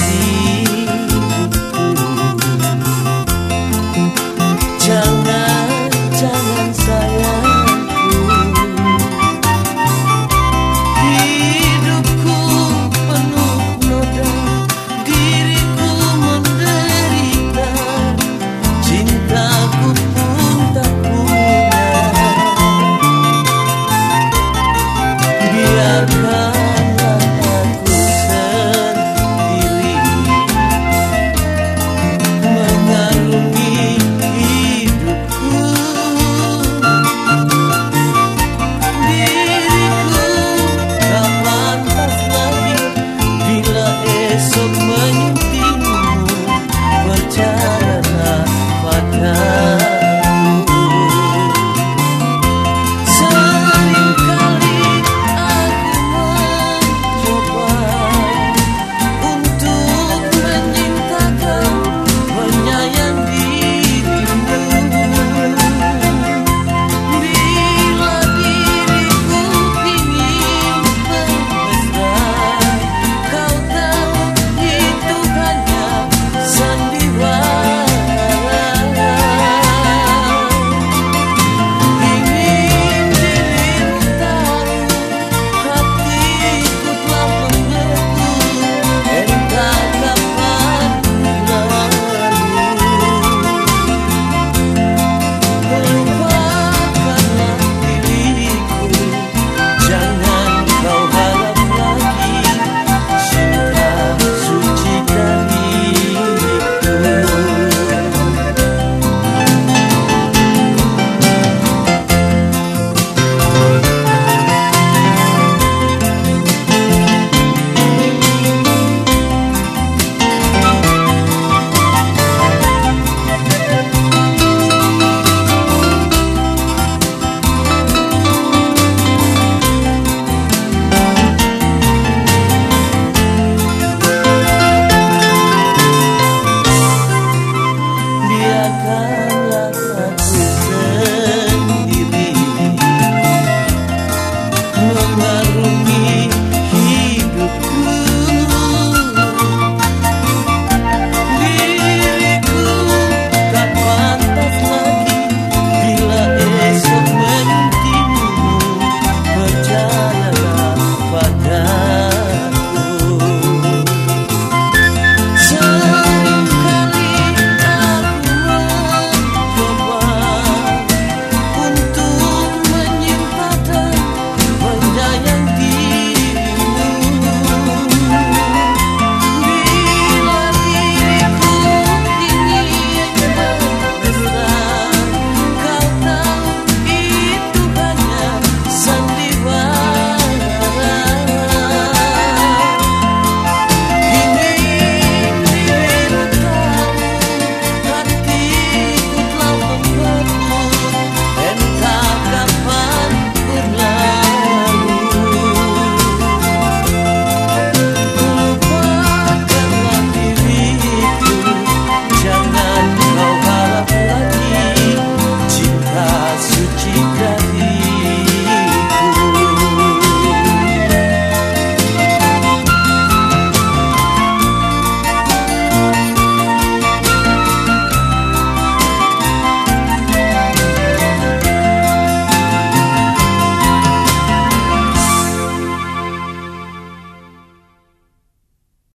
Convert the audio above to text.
see.